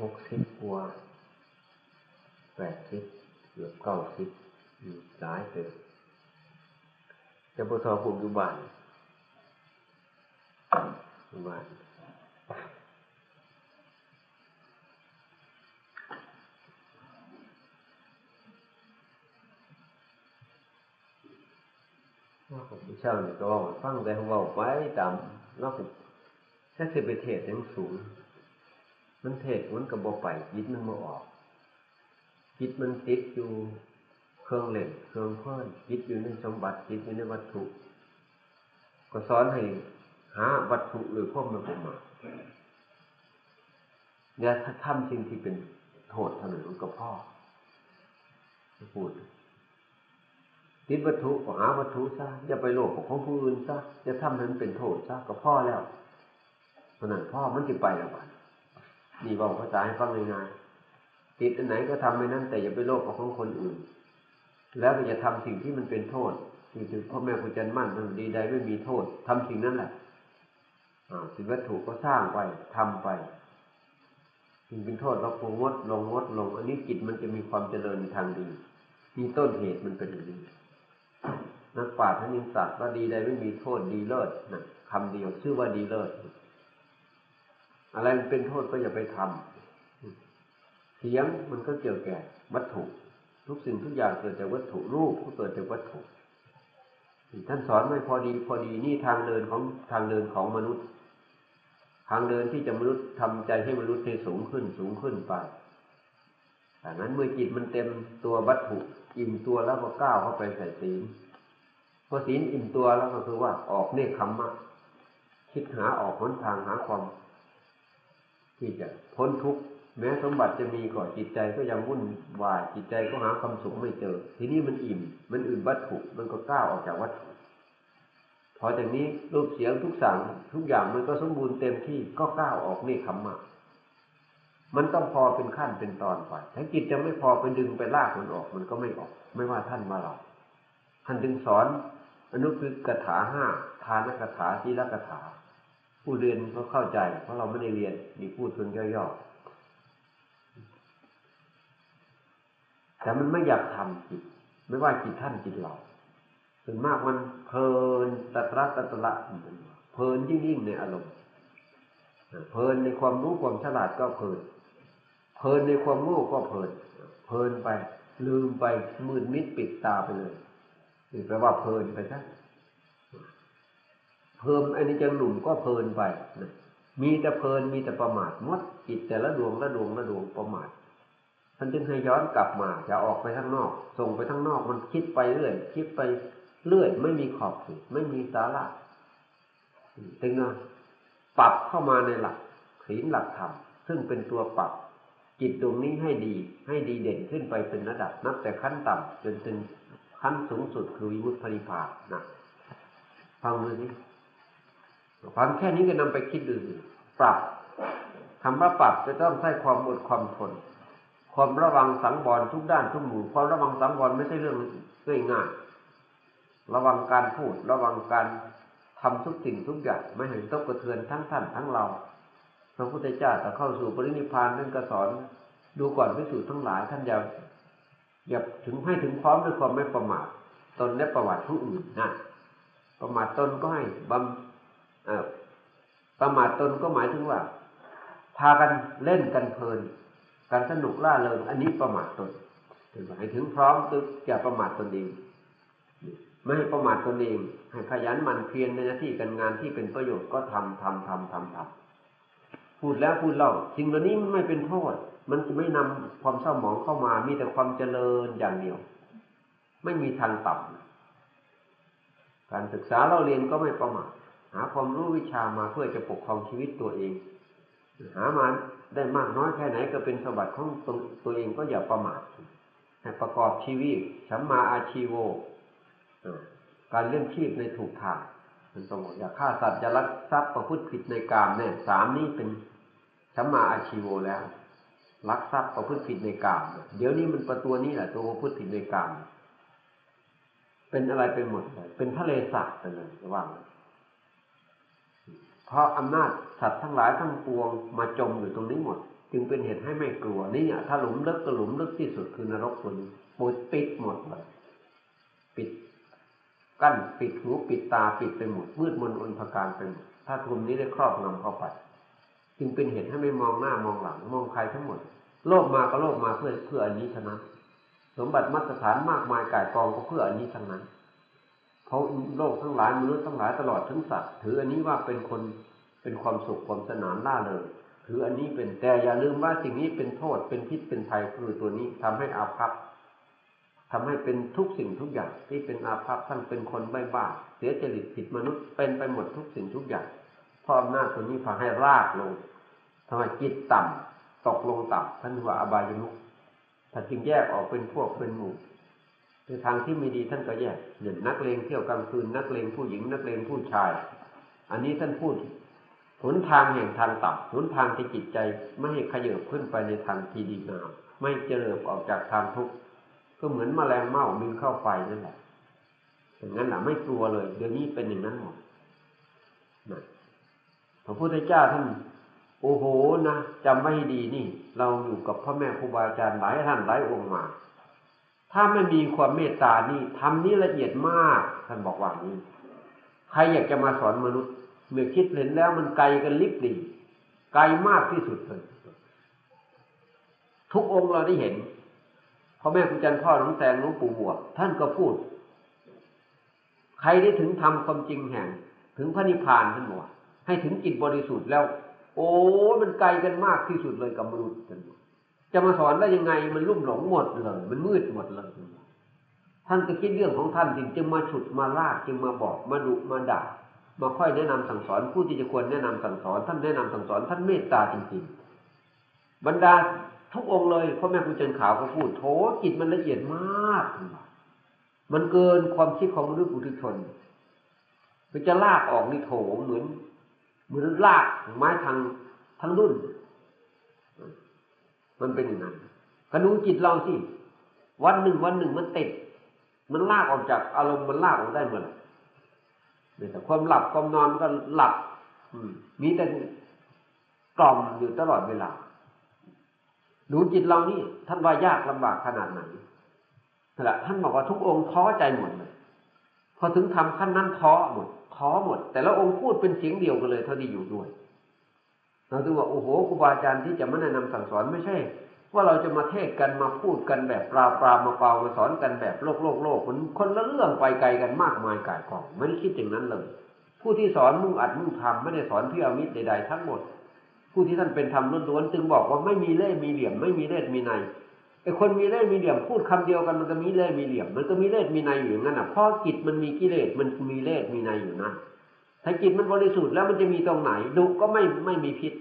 หกสิบกว่าแปดสิบเกือบเก้าสิบหลายเกินจะพอทอผูกอยู่บ้านอยู่บ้านว่าผมเช่าเนี่ยก็ว่าฟังแต่เขาบอกไว้ตามนอกจากแค่สิบเทศยังสูง มันเทศมันกับบอไปยิดมันมาออก จิตมันติดอยู่เครื่องเล่นเครื่องเพื่อนจิตอยู่ในสมบัติจิตอยู่ในวัตถุ ก็สอนให้หาวัตถุหรือพวกมันออกมาเนี่ยถ้าทำสิ่งที่เป็นโทษทำหนึ่งกับพ่อพูดติดวัตถุก็หาวัตถุซะอย่าไปโลภของผู้อื่นซะจะทำนั้นเป็นโทษซะกับพ่อแล้วเพราะนั้นพ่อมันจะไปแล้วบ้าน นี่บอกภาษาให้ฟังง่ายๆติดอันไหนก็ทำไปนั้น แต่อย่าไปโลภของคนอื่น แล้วก็อย่าทำสิ่งที่มันเป็นโทษคือถึงพ่อแม่ครูจันมั่นมันดีใดไม่มีโทษทำสิ่งนั้นแหละสิ่งวัตถุก็สร้างไปทำไปสิ่งเป็นโทษเราคงงดลงงดลง อันนี้จิตมันจะมีความเจริญทางดี มีต้นเหตุมันเป็นอย่างนี้นักปราชญ์ท่านยังตรัสว่าดีใดไม่มีโทษดีเลิศนะคำเดียวชื่อว่าดีเลิศ อะไรมันเป็นโทษก็อย่าไปทำเสียงมันก็เกี่ยวแก่วัตถุ ทุกสิ่งทุกอย่างเกิดจากวัตถุรูปก็เกิดจากวัตถุท่านสอนไม่พอดีพอดีนี่ทางเดินของทางเดินของมนุษย์ ทางเดินที่จะมนุษย์ทำใจให้มนุษย์ให้สูงขึ้นสูงขึ้นไปดังนั้นเมื่อจิตมันเต็มตัววัตถุอิ่มตัวแล้วก็ก้าวเข้าไปใส่ศีลพอศีลอิ่มตัวแล้วก็คือว่าออกเนคขมมะคิดหาออกหนทางหาความ ที่จะพ้นทุกข์แม้สมบัติจะมีก่อจิตใจก็ยังวุ่นวายจิตใจก็หาความสุขไม่เจอ ทีนี้มันอิ่ม มันอื่นวัตถุมันก็ก้าวออกจากวัตถุพอจากนี้รูปเสียงทุกสั่งทุกอย่างมันก็สมบูรณ์เต็มที่ก็ก้าวออกนี่คำมามันต้องพอเป็นขั้นเป็นตอนไปถ้าจิตจะไม่พอไปดึงไปลากมันออกมันก็ไม่ออก ไม่ว่าท่านมาเราท่านดึงสอนอนุคือกถาห้าทานกถาทีละกถา ผู้เรียนก็เข้าใจเพราะเราไม่ได้เรียนมีพูดเพียงย่อๆแต่มันไม่อยากทำจิต ไม่ว่าจิตท่านจิตเราส่วนมากมันเพลินตัตระตัตระเพลินยิ่งยิ่งในอารมณ์เพลินในความรู้ความฉลาดก็เพลิน เพลินในความโง่ก็เพลิน เพลินไปลืมไปมืดมิดปิดตาไปเลยนี่แปลว่าเพลินไปซะ เพิ่มอันนี้จังหนุ่มก็เพลินไปมีแต่เพลินมีแต่ประมาทมดจิตแต่ละดวงละดวงละดวงประมาทท่านจึงให้ย้อนกลับมาอย่าออกไปข้างนอก ส่งไปข้างนอกมันคิดไปเรื่อย คิดไปเรื่อย ไม่มีขอบเขตไม่มีสาระตึงนะปรับเข้ามาในหลักศีลหลักธรรมซึ่งเป็นตัวปรับ จิตตรงนี้ให้ดี ให้ดีเด่นขึ้นไปเป็นระดับนับแต่ขั้นต่ำจนถึงขั้นสูงสุดคือวิมุตติภาพนะฟังดูสิ ฟังแค่นี้ก็นำไปคิดดูปรับคำว่าปรับจะต้องใช้ความอดความทน ความระวังสังวรทุกด้านทุกมุมความระวังสังวรไม่ใช่เรื่องง่ายๆระวังการพูด ระวังการทำทุกสิ่งทุกอย่างไม่เห็นตกกระเทือนทั้งท่านทั้งเราพระพุทธเจ้าแต่เข้าสู่ปรินิพานนั่นก็สอน ดูก่อนพิสูจน์ทั้งหลายท่านอย่าอย่าถึงให้ถึงพร้อมด้วยความไม่ประมาทตนและประวัติผู้อื่นนะประมาทตนก็ให้บำ ประมาทตนก็หมายถึงว่า พากันเล่นกันเพลินการสนุกล่าเริงอันนี้ประมาทตนให้ถึงพร้อมตึกจะประมาทตนเองไม่ให้ประมาทตนเองให้ขยันหมั่นเพียรในหน้าที่การงานที่เป็นประโยชน์ก็ทำทำทำทำทำพูดแล้วพูดเล่าสิ่งเหล่านี้มันไม่เป็นโทษ มันจะไม่นำความเศร้าหมองเข้ามา มีแต่ความเจริญอย่างเดียว ไม่มีทางต่ำการศึกษาเราเรียนก็ไม่ประมาท หาความรู้วิชามาเพื่อจะปกครองชีวิตตัวเอง หามาได้มากน้อยแค่ไหนก็เป็นสมบัติของตตัวเองก็อย่าประมาทให้ประกอบชีวิตสัมมาอาชีโวการเลี้ยงชีพในถูกทางเป็นสมมติอย่าฆ่าสัตว์อย่าลักทรัพย์ประพฤติผิดในกามเนี่ยสามนี้เป็นสัมมาอาชีโวแล้วลักทรัพย์ประพฤติผิดในกามเดี๋ยวนี้มันประตัวนี้แหละตัวประพฤติผิดในกามเป็นอะไรไปหมดเลยเป็นทะเลสาบไปเลยระวัง เพราะอำนาจสัตว์ทั้งหลายทั้งปวงมาจมอยู่ตรงนี้หมด จึงเป็นเหตุให้ไม่กลัวนี่ถ้าหลุมลึกก็หลุมลึกที่สุดคือนรกตัวนี้ปุดปิดหมดเลยปิดกั้นปิดหูปิดตาปิดไปหมดมืดมนอนพการไปหมดถ้ากลุ่มนี้ได้ครอบงำเข้าไปจึงเป็นเหตุให้ไม่มองหน้ามองหลังมองใครทั้งหมด โลภมาก็โลภมาเพื่อเพื่ออันนี้เท่านั้นสมบัติมาตรฐานมากมายกายกองก็เพื่ออันนี้ทั้งนั้น เพราโลกทั้งหลายมนุษย์ทั้งหลายตลอดทั้งสัตว์ ถืออันนี้ว่าเป็นคนเป็นความสุขความสนานล่าเลยถืออันนี้เป็นแต่อย่าลืมว่าสิ่งนี้เป็นโทษเป็นพิษเป็นภัยคือตัวนี้ทำให้อาภัพทำให้เป็นทุกสิ่งทุกอย่างที่เป็นอาภัพทั้งเป็นคนใบ้บ้าเสียจริตผิดมนุษย์เป็นไปหมดทุกสิ่งทุกอย่างเพราะอำนาจตัวนี้พาให้รากลงทำให้จิตต่ำตกลงต่ำท่านว่าอบายมุขถ้าจึงแยกออกเป็นพวกเป็นหมู่ ในทางที่ไม่ดีท่านก็แยกอย่างนักเลงเที่ยวกลางคืนนักเลงผู้หญิงนักเลงผู้ชาย อันนี้ท่านพูดหนทางแห่งทางต่ำหนทางที่จิตใจไม่ให้ขยับขึ้นไปในทางที่ดีงามไม่เจริญออกจากทางทุกข์ก็เหมือนมแมลงเม่าบินเข้าไปนั่นแหละอย่างนั้นแหละไม่กลัวเลย เดี๋ยวนี้เป็นอย่างนั้นหมดนะพระพุทธเจ้าท่านโอ้โหนะจำไว้ให้ดีนี่ เราอยู่กับพ่อแม่ครูบาอาจารย์หลายท่านหลายองค์มา ถ้าไม่มีความเมตตานี่ทำนี้ละเอียดมาก ท่านบอกว่านี้ใครอยากจะมาสอนมนุษย์ เมื่อคิดเห็นแล้วมันไกลกันลิบหลีไกลมากที่สุดเลยทุกองค์เราได้เห็นพ่อแม่ครูจันพ่อหลวงแสงหลวงปู่บัวท่านก็พูด ใครได้ถึงทำความจริงแห่ง ถึงพระนิพพานท่านบอกให้ถึงจิตบริสุทธิ์แล้ว โอ้มันไกลกันมากที่สุดเลยกับมนุษย์ท่าน จะมาสอนได้ยังไงมันลุ่มหลงหมดเลย มันมืดหมดเลย ท่านก็คิดเรื่องของท่านจริงจึงมาฉุดมาลากจึงมาบอกมาดุมาด่ามาค่อยแนะนำสั่งสอนผู้ที่จะควรแนะนำสั่งสอน ท่านแนะนำสั่งสอนท่านเมตตาจริงๆ บรรดาทุกองค์เลยพ่อแม่ครูเจนขาวก็พูดโถจิตมันละเอียดมาก มันเกินความคิดของมนุษย์ปุถุชน มันจะลากออกนี่โถเหมือน เหมือนลากไม้ทางทั้งรุ่น มันเป็นอย่างนั้นกระดูจิตเราสิวันหนึ่งวันหนึ่งมันติด มันลากออกจากอารมณ์มันลากออกได้เหมือนแต่ความหลับความนอนก็หลับมีแต่กล่อมอยู่ตลอดเวลาดูจิตเรานี่ ท่านว่ายากลำบากขนาดไหนแหละท่านบอกว่าทุกองค์ท้อใจหมดเลยพอถึงทำขั้นนั้นท้อหมดท้อหมด แต่ละองค์พูดเป็นเสียงเดียวกันเลย เท่าที่อยู่ด้วย เราถึงว่าโอ้โหครูบาอาจารย์ที่จะมาแนะนำสั่งสอนไม่ใช่ ว่าเราจะมาเทศกันมาพูดกันแบบปลาปลามาเปล่ามาสอนกันแบบโลกโลกโลกมันคนละเรื่องไปไกลกันมากมายกายกองไม่ได้คิดอย่างนั้นเลย ผู้ที่สอนมุ่งอัดมุ่งทำไม่ได้สอนเพื่อมิตรใดๆทั้งหมด ผู้ที่ท่านเป็นธรรมล้วนๆจึงบอกว่าไม่มีเล่มีเหลี่ยมไม่มีเล่มีในไอ้คนมีเล่มีเหลี่ยมพูดคำเดียวกันมันก็มีเล่มีเหลี่ยม มันก็มีเล่มีในอยู่อย่างนั้นอะเพราะจิตมันมีกิเลสมันมีเล่มีในอยู่นั่น ถ้าจิตมันบริสุทธิ์แล้วมันจะมีตรงไหนดุก็ไม่ไม่มีพิษ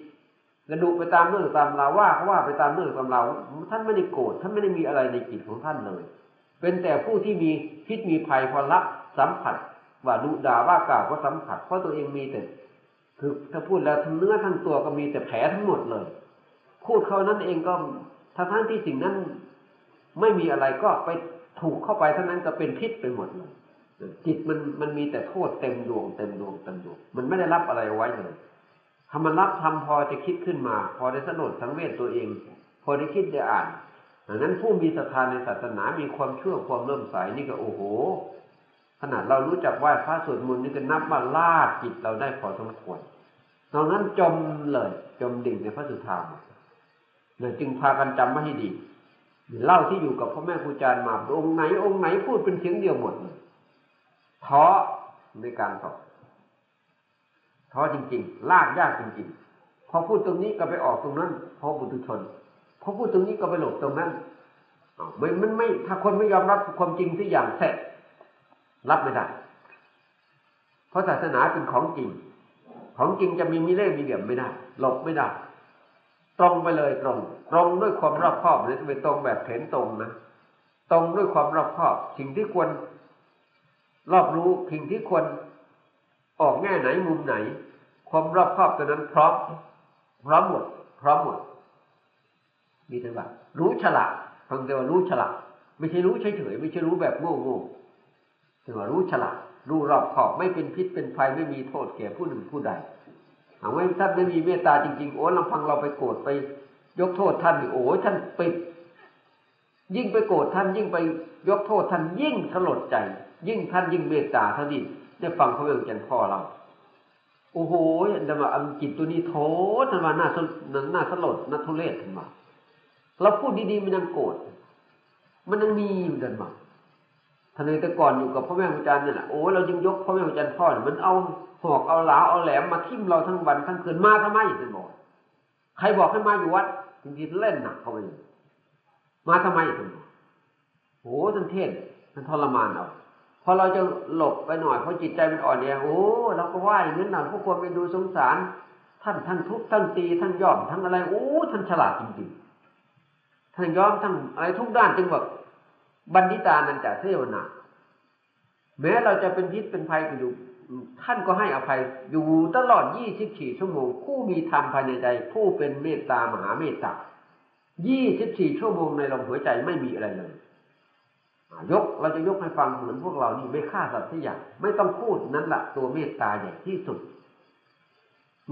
กระดูไปตามเรื่องตามราว่าเขาว่าไปตามเรื่องตามราวท่านไม่ได้โกรธท่านไม่ได้มีอะไรในจิตของท่านเลย เป็นแต่ผู้ที่มีพิษมีภัยพอรับสัมผัส ว่าดุด่าว่ากล่าวก็สัมผัส เพราะตัวเองมีแต่คือถ้าพูดแล้วทั้งเนื้อทั้งตัวก็มีแต่แผลทั้งหมดเลย พูดเขานั้นเองก็ทั้งทั้งที่สิ่งนั้นไม่มีอะไรก็ไปถูกเข้าไปทั้งนั้นก็เป็นพิษไปหมดเลย จิตมันมันมีแต่โทษเต็มดวงเต็มดวงเต็มดวง มันไม่ได้รับอะไรไว้เลยทำมันรับทำพอจะคิดขึ้นมา พอได้สนุดสังเวชตัวเอง พอได้คิดได้อ่านดังนั้นผู้มีศรัทธาในศาสนามีความเชื่อความเริ่มใสนี่ก็โอ้โห ขนาดเรารู้จักไหว้พระสวดมนต์นี่ก็นับว่าลาดจิตเราได้พอสมควรตอนนั้นจมเลยจมดิ่งในพระสุธรรมเนี่ยจึงพากันจำมาให้ดีเล่าที่อยู่กับพ่อแม่ครูอาจารย์มาองค์ไหนองค์ไหนพูดเป็นเสียงเดียวหมด ท้อในการสอบท้อจริง ๆ ลากยากจริง ๆ พอพูดตรงนี้ก็ไปออกตรงนั้นพอบุตุชน พอพูดตรงนี้ก็ไปหลบตรงนั้นมันมันไม่ ถ้าคนไม่ยอมรับความจริงทุกอย่างเสร็จรับไม่ได้ เพราะศาสนาเป็นของจริง ของจริงจะมีมีเล่มีเหลี่ยมไม่ได้ หลบไม่ได้ ตรงไปเลยตรง ตรงด้วยความรอบคอบเลยจะไปตรงแบบเห็นตรงนะ ตรงด้วยความรอบคอบ สิ่งที่ควร รอบรู้สิ่งที่ควรออกแง่ไหนมุมไหน ความรอบครอบตัวนั้นพร้อมพร้อมหมดพร้อมหมด มีทั้งแบบรู้ฉลาดฟังแต่ว่ารู้ฉลาดไม่ใช่รู้เฉยๆไม่ใช่รู้แบบโง่ๆแต่ว่ารู้ฉลาดรู้รอบขอบไม่เป็นพิษเป็นภัยไม่มีโทษแก่ผู้หนึ่งผู้ใดเอาไว้ถ้านไม่มีเมตตาจริงๆโอ้ลำพังเราไปโกรธไป ยกโทษท่านโอ้ท่านปิด ยิ่งไปโกรธท่านยิ่งไปยกโทษท่านยิ่งสลดใจ ยิ่งท่านยิ่งเมตตาเท่านี้ได้ฟังพระเวงจันทร์พ่อเรา โอ้โหอันมาอังจิตตัวนี้โทษท่านมาหน้าสน่าสลดน่าทุเรศท่านมาเราพูดดีๆมันยังโกรธมันยังมีเหมือนกันมาท่านเลยแต่ก่อนอยู่กับพ่อแม่อาจารย์เนี่ยแหละโอ้เราจึงยกพ่อแม่อาจารย์พ่อมันเอาหอกเอาหลาเอาแหลมมาทิ่มเราทั้งวันทั้งคืนมาทำไมท่านบอกใครบอกให้มาอยู่วัดจริงๆเล่นหนักเขาไปมาทำไมท่านบอกโอ้ท่านเทศท่านทรมานเอา พอเราจะหลบไปหน่อยเพราะจิตใจมันอ่อนแอโอ้เราก็ว่าอย่างนั้นหน่อยพวกควรไปดูสงสาร ท่านท่านทุกท่านตีท่านย่อมทั้งอะไรโอ้ท่านฉลาดจริงๆท่านยอมทั้งอะไรทุกด้านจึงแบบบัณฑิตานันจะเทวนาแม้เราจะเป็นพิษเป็นภัยกันอยู่ท่านก็ให้อภัยอยู่ตลอด 24 ชั่วโมง ผู้มีธรรมภายในใจ ผู้เป็นเมตตามหาเมตตา 24 ชั่วโมงในลมหัวใจไม่มีอะไรเลย ยกเราจะยกให้ฟังเหมือนพวกเรานี่ไม่ฆ่าสัตว์ที่อย่างไม่ต้องพูดนั่นละตัวเมตตาใหญ่ที่สุด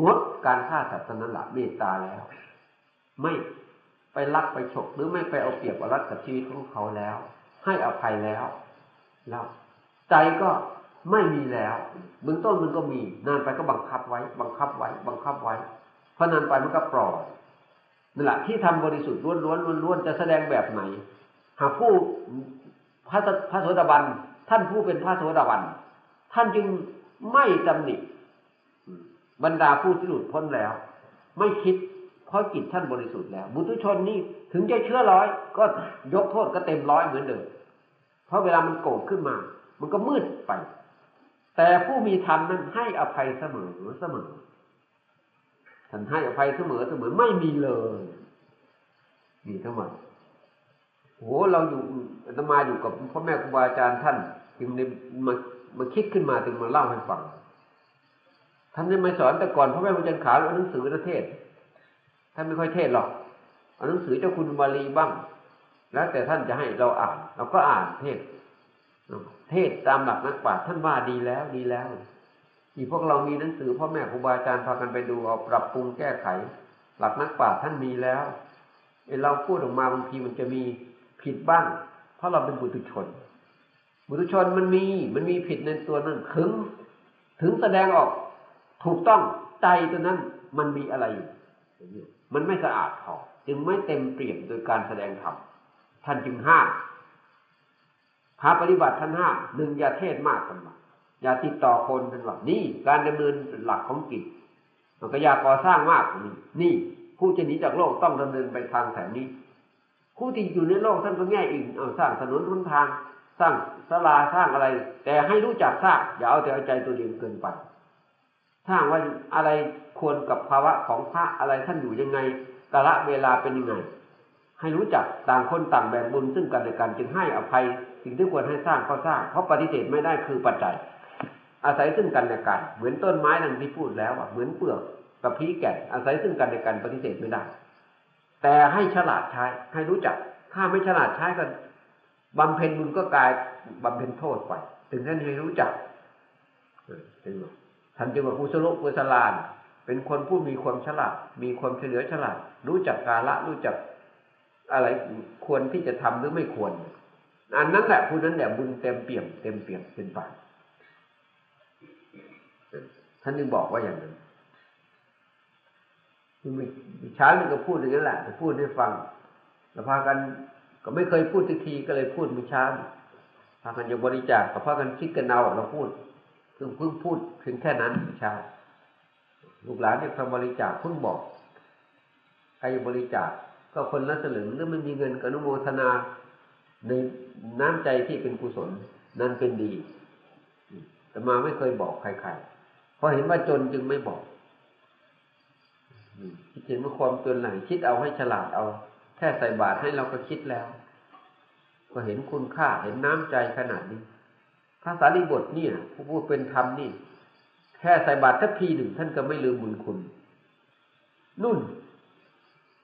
งดการฆ่าสัตว์นั้นแหละเมตตาแล้ว ไม่ไปลักไปฉกหรือไม่ไปเอาเปรียบเอารัดกับชีวิตของเขาแล้ว ให้อภัยแล้วแล้วใจก็ไม่มีแล้วเบื้องต้นมันก็มี นานไปก็บังคับไว้ บังคับไว้ บังคับไว้พอนานไปมันก็ปล่อยนั่นแหละที่ทำบริสุทธิ์ล้วนล้วนล้วนล้วนจะแสดงแบบไหน หากผู้ พระพระโสดาบัน ท่านผู้เป็นพระโสดาบัน ท่านจึงไม่ตำหนิบรรดาผู้ที่หลุดพ้นแล้ว ไม่คิดเพราะจิตท่านบริสุทธิ์แล้ว บุตุชนนี่ถึงจะเชื่อร้อยก็ยกโทษก็เต็มร้อยเหมือนเดิมเพราะเวลามันโกรธขึ้นมา มันก็มืดไป แต่ผู้มีธรรมนั้นให้อภัยเสมอเสมอท่านให้อภัยเสมอเสมอไม่มีเลยมีทั้งหมด โอ้เราอยู่อาตมาอยู่กับพ่อแม่ครูบาอาจารย์ท่านจึงได้มามาคิดขึ้นมาจึงมาเล่าให้ฟังท่านได้มาสอนแต่ก่อนพ่อแม่ครูอาจารย์ขาเอาหนังสือประเทศท่านไม่ค่อยเทศหรอกเอาหนังสือเจ้าคุณบาลีบ้าง แล้วแต่ท่านจะให้เราอ่าน เราก็อ่านเทศ เทศตามหลักนักปราชญ์ท่านว่าดีแล้วดีแล้วที่พวกเรามีหนังสือพ่อแม่ครูบาอาจารย์พากันไปดูเอาปรับปรุงแก้ไข หลักนักปราชญ์ท่านมีแล้วไอเราพูดออกมาบางทีมันจะมี ผิดบ้าง เพราะเราเป็นบุตุชน บุตุชนมันมีมันมีผิดในตัวนั้นถึง ถึงแสดงออกถูกต้องใจตัวนั้นมันมีอะไรอยู่มันไม่สะอาดพอจึงไม่เต็มเปี่ยมโดยการแสดงธรรมท่านจึงห้ามหาปฏิบัติท่านห้ามหนึ่งอย่าเทศมากกันว่าอย่าติดต่อคนเป็นว่านี่การดำเนินหลักของจิตมันก็อย่าก่อสร้างมากนี้นี่ผู้จะหนีจากโลกต้องดำเนินไปทางแถวนี้ ผู้ที่อยู่ในโลกท่านก็แง่อีกเอาสร้างถนนทุนทาง สร้างศาลาสร้างอะไร แต่ให้รู้จักสร้างอย่าเอาแต่เอาใจตัวเองเกินไปสร้างว่าอะไรควรกับภาวะของพระอะไรท่านอยู่ยังไงกาละเวลาเป็นยังไง ให้รู้จักต่างคนต่างแบ่งบุญซึ่งกันและกันจึงให้อภัย สิ่งที่ควรให้สร้างก็สร้าง เพราะปฏิเสธไม่ได้คือปัจจัย อาศัยซึ่งกันและกันเหมือนต้นไม้ดังที่พูดแล้วอะเหมือนเปลือกกับพีแก่นอาศัยซึ่งกันและกันปฏิเสธไม่ได้ แต่ให้ฉลาดใช้ให้รู้จัก ถ้าไม่ฉลาดใช้ก็บำเพ็ญบุญก็กลายบำเพ็ญโทษไป ถึงท่านให้รู้จักถึงท่านจึงว่ากุศลุกุศลาน เป็นคนผู้มีความฉลาด มีความเฉลียวฉลาด รู้จักกาละรู้จักอะไรควรที่จะทำหรือไม่ควร อันนั้นแหละผู้นั้นแหละบุญเต็มเปี่ยมเต็มเปี่ยมเป็นไปท่านนึงบอกว่าอย่างนั้น ช้านี่ก็พูดอย่างนั้นแหละพูดให้ฟังแล้วพากันก็ไม่เคยพูดทีทีก็เลยพูดมื่อช้าพากันจะบริจาคกับพากันคิดกันเอาเราพูดเพิ่งเพิ่งพูดเพียงแค่นั้นเช้าลูกหลานเนี่ยทำบริจาคเพิ่งบอกใครบริจาคก็คนละสลึงหรือไม่มีเงินก็นุโมทนาในน้ำใจที่เป็นกุศลนั้นเป็นดี แต่มาไม่เคยบอกใครๆเพราะเห็นว่าจนจึงไม่บอก เห็นว่าความจนไหนคิดเอาให้ฉลาดเอา แค่ใส่บาตรให้เราก็คิดแล้ว ก็เห็นคุณค่าเห็นน้ำใจขนาดนี้พระสารีบทนี่นะผู้พูดเป็นธรรมนี่ แค่ใส่บาตรทัพพีหนึ่งท่านก็ไม่ลืมบุญคุณ นุ่น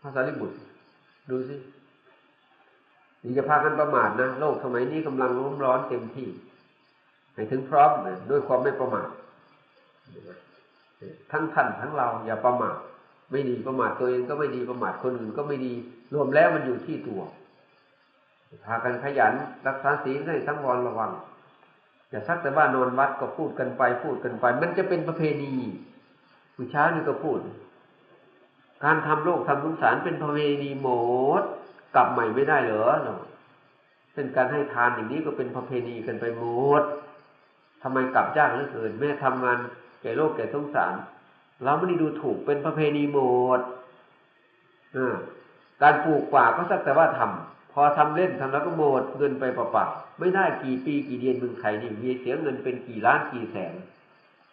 พระสารีบุตรดูสินี่จะพากันประมาทนะ โลกสมัยนี้กำลังร้มร้อนเต็มที่ให้ถึงพร้อมด้วยความไม่ประมาททั้งท่านทั้งเราอย่าประมาท ไม่ดีประมาทตัวเองก็ไม่ดีประมาทคนอื่นก็ไม่ดีรวมแล้วมันอยู่ที่ตัวพากันขยันรักษาศีลให้ทั้งวันระวังอย่าซักแต่ว่านอนวัดก็พูดกันไปพูดกันไป มันจะเป็นประเพณีผู้ช้านี่ก็พูด การทำโลกทำสงสารเป็นประเพณีหมดกลับใหม่ไม่ได้เหรอเนาะเป็นการให้ทานอย่างนี้ก็เป็นประเพณีกันไปหมดทำไมกลับยากเหลือเกินแม่ทำงานแก่โลกแก่สงสาร เราไม่ได้ดูถูกเป็นประเพณีหมดการปลูกป่าก็สักแต่ว่าทำพอทำเล่นทำแล้วก็หมดเงินไปเปล่าๆไม่ได้กี่ปีกี่เดือนเมืองไทยนี่มีเสียเงินเป็นกี่ล้านกี่แสน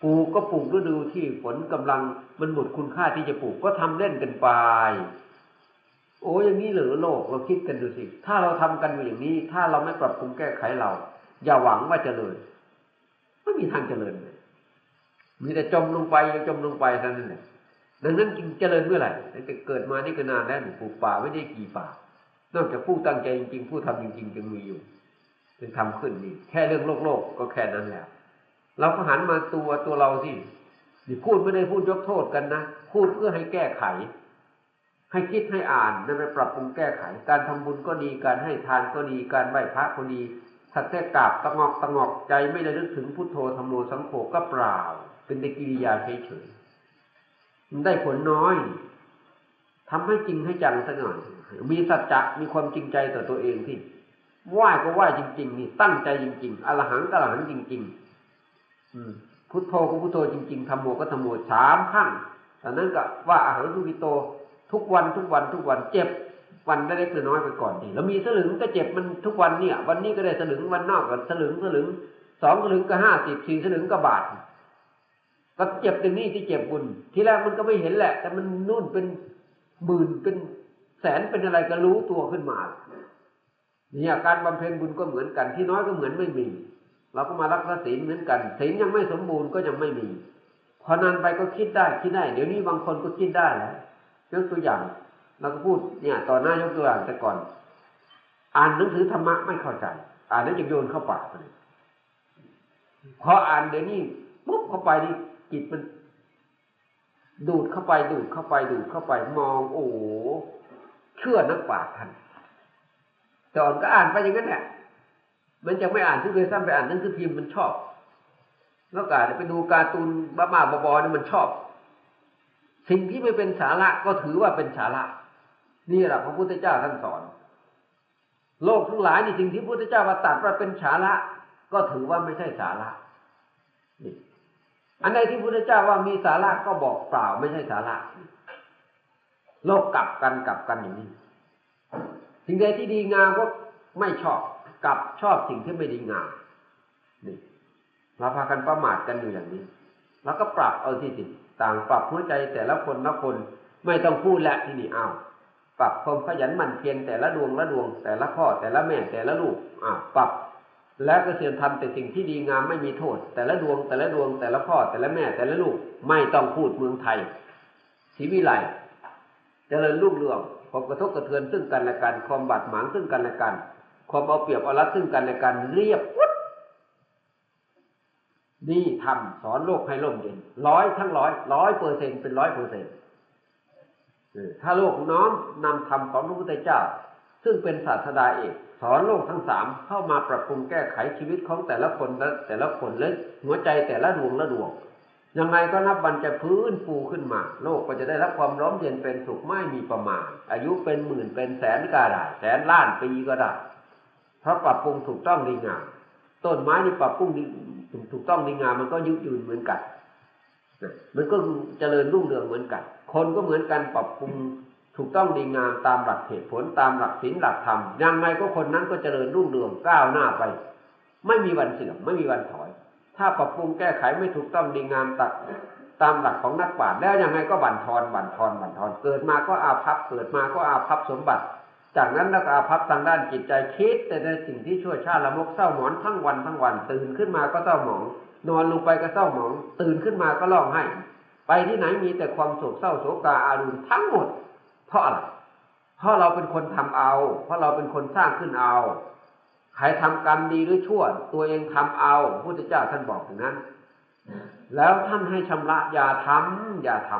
ปลูกก็ปลูกฤดูที่ฝนกำลังมันหมดคุณค่าที่จะปลูกก็ทำเล่นกันไป โอ้อย่างนี้เหรือโลกเราคิดกันดูสิ ถ้าเราทำกันอยู่อย่างนี้ ถ้าเราไม่ปรับปรุงแก้ไขเรา อย่าหวังว่าจะเจริญไม่มีทางเจริญ มีแต่จมลงไปจมลงไปเท่านั้นแหละดังนั้นจึงเจริญเมื่อไหร่ตั้งแต่เกิดมานี่ก็นานแล้วปลูกป่าไม่ได้กี่ป่านอกจากผู้ตั้งใจจริงๆผู้ทำจริงๆจึงมีอยู่จึงทำขึ้นนี่แค่เรื่องโลกโลกก็แค่นั้นแหละเราก็หันมาตัวตัวเราสินี่พูดไม่ได้พูดยกโทษกันนะพูดเพื่อให้แก้ไข ให้คิดให้อ่านนั่นไปปรับปรุงแก้ไข การทำบุญก็ดีการให้ทานก็ดีการไหว้พระก็ดีสักแต่กราบตะงอกตะงอกใจไม่ได้นึกถึงพุทโธธรรมโมสังโฆก็เปล่า เป็นแต่กิริยาเฉยๆมันได้ผลน้อยทำให้จริงให้จังสักหน่อย มีสัจจะมีความจริงใจต่อตัวเองที่ไหว้ก็ไหว้จริงๆนี่ตั้งใจจริงๆอรหังกอรหังจริงๆพุทโธก็พุทโธจริงๆธรรมโมก็ธรรมโมสามขั้งต่นั้นก็ว่าอาหังสุวิโต ทุกวันทุกวันทุกวันเจ็บวันได้เล็กน้อยไปก่อนดีแล้วมีสลึงก็เจ็บมันทุกวันเนี่ย วันนี้ก็ได้สลึงวันนอกก็สลึงสลึงสองสลึงก็ห้าสิบสี่สลึงก็บาท ก็เจ็บตรงนี้ที่เจ็บบุญ ทีแรกมันก็ไม่เห็นแหละ แต่มันนู่นเป็นหมื่นเป็นแสนเป็นอะไรก็รู้ตัวขึ้นมาเนี่ยการบำเพ็ญบุญก็เหมือนกันที่น้อยก็เหมือนไม่มี เราก็มารักษาศีลเหมือนกันศีลยังไม่สมบูรณ์ก็ยังไม่มี พอนานไปก็คิดได้คิดได้ เดี๋ยวนี้บางคนก็คิดได้แล้วยกตัวอย่างเราก็พูดเนี่ยต่อหน้ายกตัวอย่างแต่ก่อน อ่านหนังสือธรรมะไม่เข้าใจ อ่านแล้วจะโยนเข้าปากเลยพออ่านเดี๋ยวนี้ปุ๊บเข้าไปนี่ จิตมัน ดูดเข้าไปดูดเข้าไปดูดเข้าไปมอง โอ้เชื่อนักปราชญ์ท่านตอนก็อ่านไปอย่างนั้นแหละมันจะไม่อ่านที่เคยซ้ำไปอ่านนั่นคือพิมพ์มันชอบแล้วก็ไปดูการ์ตูนบ้าๆบอๆนี่มันชอบ สิ่งที่ไม่เป็นสาระก็ถือว่าเป็นสาระนี่แหละพระพุทธเจ้าท่านสอน โลกทั้งหลายนี่สิ่งที่พระพุทธเจ้าว่าตัดว่าเป็นสาระก็ถือว่าไม่ใช่สาระนี่ อันใดที่พระพุทธเจ้าว่ามีสาระก็บอกเปล่าไม่ใช่สาระโลกกลับกันกลับกันอย่างนี้สิ่งใดที่ดีงามก็ไม่ชอบกลับชอบสิ่งที่ไม่ดีงามนี่เราพากันประมาทกันอยู่อย่างนี้ แล้วก็ปรับเอาที่สิต่างปรับหัวใจแต่ละคนละคนไม่ต้องพูดและที่นี่เอาปรับความขยันหมั่นเพียรแต่ละดวงละดวง แต่ละพ่อแต่ละแม่แต่ละลูกอ่าปรับ และก็เสื่อมทำแต่สิ่งที่ดีงามไม่มีโทษ แต่ละดวงแต่ละดวงแต่ละพ่อแต่ละแม่แต่ละลูกไม่ต้องพูดเมืองไทยศรีวิไลเจริญรุ่งเรืองความกระทบกระเทือนซึ่งกันและกันความบาดหมางซึ่งกันและกัน ความเอาเปรียบเอารัดซึ่งกันและกันเรียบปุ๊บนี่ทำสอนโลกให้ร่มเย็นร้อยทั้งร้อยร้อยเปอร์เซ็นเป็นร้อยเปอร์เซ็นถ้าโลกน้อมนำธรรมของพระพุทธเจ้า ซึ่งเป็นศาสดาเอกสอนโลกทั้งสามเข้ามาปรับปรุงแก้ไขชีวิตของแต่ละคนและแต่ละคนเลยหัวใจแต่ละดวงละดวงยังไงก็นับวันจะพื้นฟูขึ้นมา โลกก็จะได้รับความร้อมเย็นเป็นสุขไม่มีประมาณ อายุเป็นหมื่นเป็นแสนก็ได้แสนล้านปีก็ได้เพราะปรับปรุงถูกต้องดีงามต้นไม้นี่ปรับปรุงถูกต้องดีงามมันก็ยืดยืนเหมือนกันมันก็เจริญรุ่งเรืองเหมือนกัน คนก็เหมือนกันปรับปรุง ถูกต้องดีงามตามหลักเหตุผลตามหลักศีลหลักธรรมยังไงก็คนนั้นก็เจริญรุ่งเรืองก้าวหน้าไป ไม่มีวันเสื่อมไม่มีวันถอย ถ้าปรับปรุงแก้ไขไม่ถูกต้องดีงามตักตามหลักของนักปราชญ์แล้วยังไงก็บั่นทอนบั่นทอนบั่นทอนเกิดมาก็อาภัพเกิดมาก็อาภัพสมบัติ จากนั้นแล้วก็อาภัพทางด้านจิตใจคิด แต่ในสิ่งที่ช่วยชาติละมกเศร้าหมอนทั้งวันทั้งวัน ตื่นขึ้นมาก็เศร้าหมอง นอนลงไปก็เศร้าหมอง ตื่นขึ้นมาก็ร้องไห้ ไปที่ไหนมีแต่ความโศกเศร้าโศกาอารุณทั้งหมด เพราะอะไร เพราะเราเป็นคนทำเอา เพราะเราเป็นคนสร้างขึ้นเอา ใครทำกรรมดีหรือชั่ว ตัวเองทำเอา พุทธเจ้าท่านบอกอย่างนั้นแล้วท่านให้ชำระอย่าทำอย่าท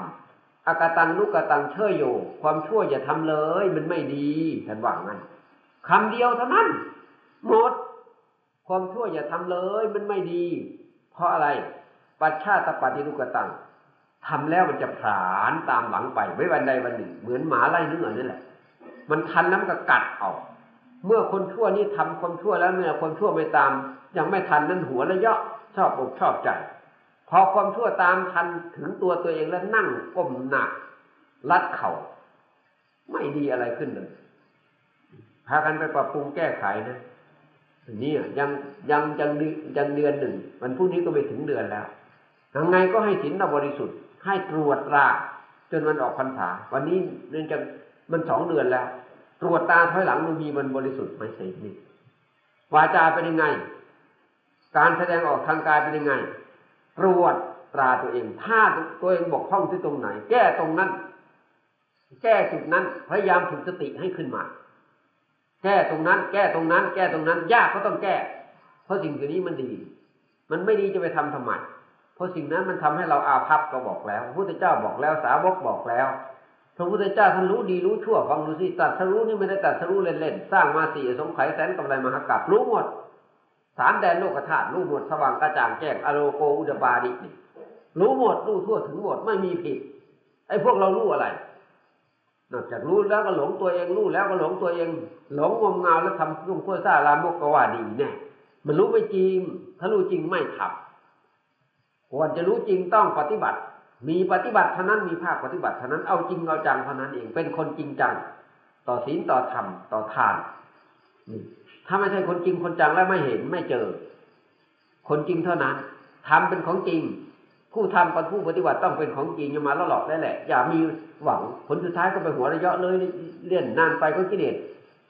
อากตังลุกตังเชยโยความชั่วอย่าทำเลย มันไม่ดีท่านว่างั้นคำเดียวเท่านั้นหมด ความชั่วอย่าทำเลย มันไม่ดี เพราะอะไร ปัจชาตปฏิลุกตัง ทำแล้วมันจะผลานตามหลังไปไม่วันใดวันหนึ่ง เหมือนหมาไล่เนื้อนั่นแหละ มันทันแล้วมันก็กัดออก เมื่อคนชั่วนี่ทำความชั่วแล้วเมื่อคนชั่วไม่ตาม ยังไม่ทันนั้นหัวละเยาะชอบอกชอบใจ พอความชั่วตามทันถึงตัวตัวเองแล้วนั่งก้มหน้ารัดเขา่าไม่ดีอะไรขึ้นเลยพากันไปปรับปรุงแก้ไขนะนี่ยังยังยังยังเดือนหนึ่งวันพรุ่งนี้ก็ไปถึงเดือนแล้ว ยังไงก็ให้ศีลเราบริสุทธิ์ ให้ตรวจตราจนมันออกพรรษา วันนี้เดือนจะมันสองเดือนแล้ว ตรวจตาถอยหลังมันมีมันบริสุทธิ์ไหมสินี่วาจาเป็นยังไง การแสดงออกทางกายเป็นยังไง ตรวจตราตัวเอง ถ้าตัวเองบกพร่องที่ตรงไหน แก้ตรงนั้น แก้จุดนั้น พยายามฝึกสติให้ขึ้นมา แก้ตรงนั้น แก้ตรงนั้น แก้ตรงนั้น ยากก็ต้องแก้ เพราะสิ่งตัวนี้มันดี มันไม่ดีจะไปทำทำไม เพราะสิ่งนั้นมันทำให้เราอาภัพก็บอกแล้วพระพุทธเจ้าบอกแล้วสาวกบอกแล้วพระพุทธเจ้าท่านรู้ดีรู้ชั่วฟังดูสิตัดสรู้นี่ไม่ได้ตัดสรู้เล่นๆสร้างมาสี่สงไขยแสนกำไรมหากรัปรู้หมดสามแดนโลกธาตุรู้หมดสว่างกระจ่างแจ้งอโลโกอุดบาดิรู้หมดรู้ทั่วถึงหมดไม่มีผิดไอ้พวกเรารู้อะไรนอกจากรู้แล้วก็หลงตัวเองรู้แล้วก็หลงตัวเอง หลงงมงาแล้วทำรุ่งเพื่อสร้างลามกกว่าดีแน่มันรู้ไม่จริง ถ้ารู้จริงไม่ทำ ควรจะรู้จริงต้องปฏิบัติ มีปฏิบัติเท่านั้นมีภาคปฏิบัติเท่านั้นเอาจริงเอาจังเท่านั้นเองเป็นคนจริงจัง ต่อศีลต่อธรรมต่อทานนี่ถ้าไม่ใช่คนจริงคนจังแล้วไม่เห็นไม่เจอ คนจริงเท่านั้นทำเป็นของจริง ผู้ทำกับผู้ปฏิบัติต้องเป็นของจริงอย่ามาลหลอกได้แหละ อย่ามีหวังผลสุดท้ายก็ไปหัวระยะเลยเลื่อนนานไปก็กิเลส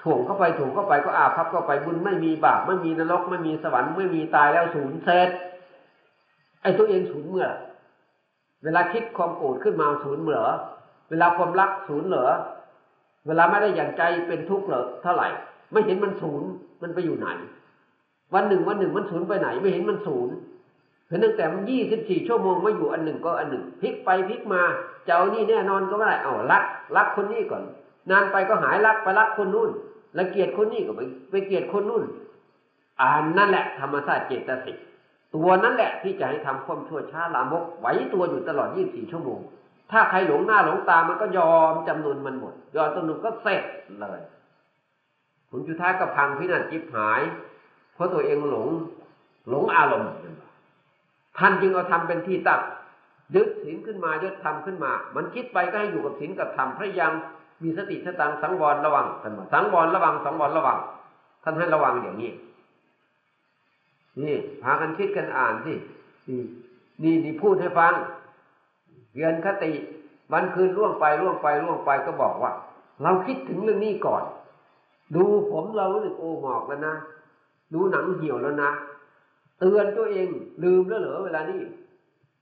ถ่วงเข้าไปถ่วงเข้าไปก็อาภัพเข้าไปบุญไม่มีบาปไม่มีนรกไม่มีสวรรค์ไม่มีตายแล้วศูนย์เสร็จ ไอ้ตัวเองศูนย์เมื่อ เวลาคิดความโกรธขึ้นมาศูนย์เหลือเวลาความรักศูนย์เหลือเวลาไม่ได้อย่างใจเป็นทุกข์เหลือเท่าไหร่ ไม่เห็นมันศูนย์มันไปอยู่ไหน วันหนึ่งวันหนึ่งมันศูนย์ไปไหน ไม่เห็นมันศูนย์เห็นตั้งแต่มันยี่สิบสี่ชั่วโมงไม่อยู่อันหนึ่งก็อันหนึ่งพลิกไปพลิกมาเจ้านี่แน่นอนก็ไม่ได้เอารักรักคนนี้ก่อน นานไปก็หายรักไปรักคนนู้นล้วเกียดคนนี้ก็ไปไปเกียดคนนู้นอ่านนั่นแหละธรรมชาติเจตสิก ตัวนั่นแหละที่จะให้ทำความชั่วช้าลามกไหวตัวอยู่ตลอดยี่สิบสี่ชั่วโมง ถ้าใครหลงหน้าหลงตามันก็ยอมจำนวนมันหมด ยอมจำนวนก็เสร็จเลยผลสุดท้ายก็พังพินาศจิบหาย เพราะตัวเองหลง หลงอารมณ์ท่านจึงเอาทำเป็นที่ตั้งยึดศีลขึ้นมายึดธรรมขึ้นมา มันคิดไปก็ให้อยู่กับศีลกับธรรมพยายามมีสติสตังสังวรระวังท่านบอสังวรระวังสังวรระวัง ท่านให้ระวังอย่างนี้ นี่พากันคิดกันอ่านสินี่นี่นี่พูดให้ฟังเรียนคติวันคืนล่วงไปล่วงไปล่วงไปก็บอกว่า เราคิดถึงเรื่องนี้ก่อน ดูผมเรารู้สึกโอ้หมอกแล้วนะดูหนังเหี่ยวแล้วนะเตือนตัวเองลืมแล้วเหรอเวลานี้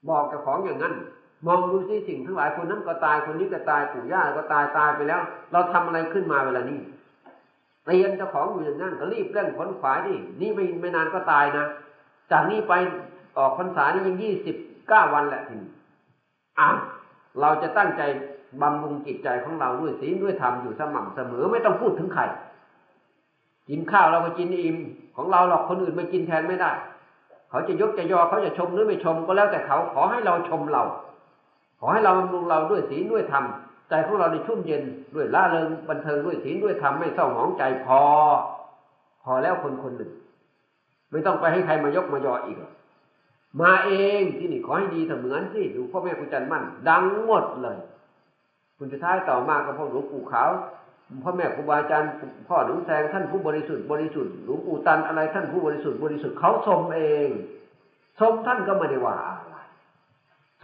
บอกกับของอย่างนั้นมองดูสิสิ่งทั้งหลายคนนั้นก็ตายคนนี้ก็ตายปู่ย่าก็ตายตายไปแล้ว เราทำอะไรขึ้นมาเวลานี้ เตียนเจ้าของอยู่อย่างนั้นก็รีบเร่งขนขวายดินี่ไม่ไม่นานก็ตายนะ จากนี้ไปออกพรรษานี่ยังยี่สิบเก้าวันแหละทีนี้อ้าวเราจะตั้งใจบำรุงจิตใจของเราด้วยศีลด้วยธรรมอยู่สม่ำเสมอไม่ต้องพูดถึงใครกินข้าวเราก็กินอิ่มของเราหรอกคนอื่นไม่กินแทนไม่ได้ เขาจะยกจะยอเขาจะชมหรือไม่ชมก็แล้วแต่เขาขอให้เราชมเรา ขอให้เราบำรุงเราด้วยศีลด้วยธรรม ใจของเราในชุ่มเย็นด้วยล่าเริงบันเทิงด้วยศีลด้วยธรรมไม่เศร้าหมองใจพอ พอแล้วคนคนหนึ่ง ไม่ต้องไปให้ใครมายกมายออีก มาเองที่นี่ขอให้ดีเสมือนสิดูพ่อแม่คุณจันมั่น ดังหมดเลย คุณจะท้ายต่อมาก็พ่อหลวงปู่ขาวพ่อแม่ครูบาอาจารย์พ่อหลวงแสงท่านผู้บริสุทธิ์บริสุทธิ์หลวงปู่ตันอะไรท่านผู้บริสุทธิ์บริสุทธิ์เขาชมเองชมท่านก็ไม่ได้ว่าอะไร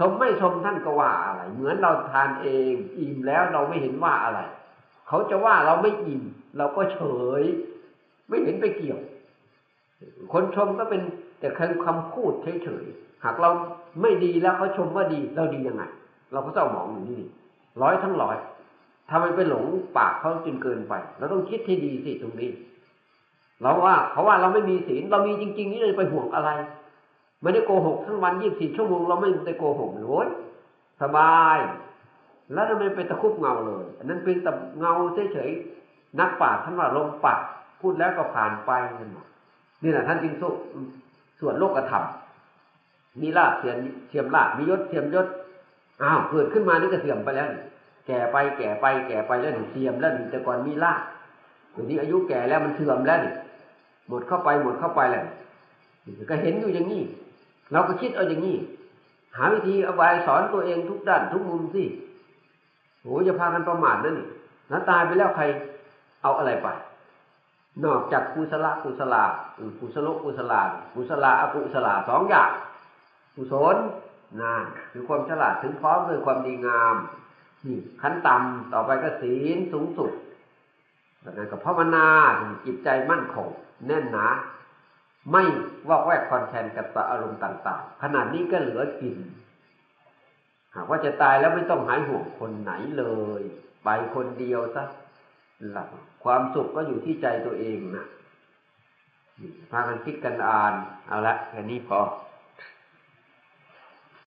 ชมไม่ชมท่านก็ว่าอะไร เหมือนเราทานเองอิ่มแล้วเราไม่เห็นว่าอะไร เขาจะว่าเราไม่อิ่ม เราก็เฉย ไม่เห็นไปเกี่ยว คนชมก็เป็นแต่แค่คำพูดเฉยๆหากเราไม่ดีแล้วเขาชมว่าดีเราดียังไง เราก็เศร้าหมองอยู่นี่ร้อยทั้งร้อยทำไมไปหลงปากเขาจนเกินไปเราต้องคิดให้ดีสิตรงนี้ เราว่าเขาว่าเราไม่มีศีลเรามีจริงๆนี่เลยไปห่วงอะไร ไม่ได้โกหกทั้งวันยี่สิบสี่ชั่วโมงเราไม่ได้โกหกโอ้ยสบาย แล้วนั่นมันเป็นตะคุบเงาเลย อันนั้นเป็นแต่เงาเฉยๆนักปราชญ์ท่านว่าลมปัดพูดแล้วก็ผ่านไปนั่นนี่แหละท่านจึงสู้ส่วนโลกธรรมมีลาบเสียมเสียมลาบมียศเสียมยศอ้าวเกิดขึ้นมานี่ก็เสื่อมไปแล้วแก่ไปแก่ไปแก่ไปแล้วเสียมแล้วแต่ก่อนมีลาบเดี๋ยวนี้อายุแก่แล้วมันเสื่อมแล้วหมดเข้าไปหมดเข้าไปแล้วก็เห็นอยู่อย่างนี้ เราก็คิดเอาอย่างนี้ หาวิธีอบายสอนตัวเองทุกด้านทุกมุมสิโอ้จะพากันประมาทนั่นนี่แล้วตายไปแล้วใครเอาอะไรไป นอกจากกุศลกุศลากุศลกุศลากุศลาอกุศลาสองอย่างกุศลนะคือความฉลาดถึงพร้อมด้วยความดีงามนี่ขั้นต่ำต่อไปก็ศีลสูงสุดจากนั้นก็ภาวนาจิตใจมั่นคงแน่นหนา ไม่วอกแวกคอนแทนกับอารมณ์ต่าง ๆ ขนาดนี้ก็เหลือกิน หากว่าจะตายแล้วไม่ต้องหายห่วงคนไหนเลย ไปคนเดียวซะหลับความสุขก็อยู่ที่ใจตัวเองนะพากันคิดกันอ่าน เอาละแค่นี้พอ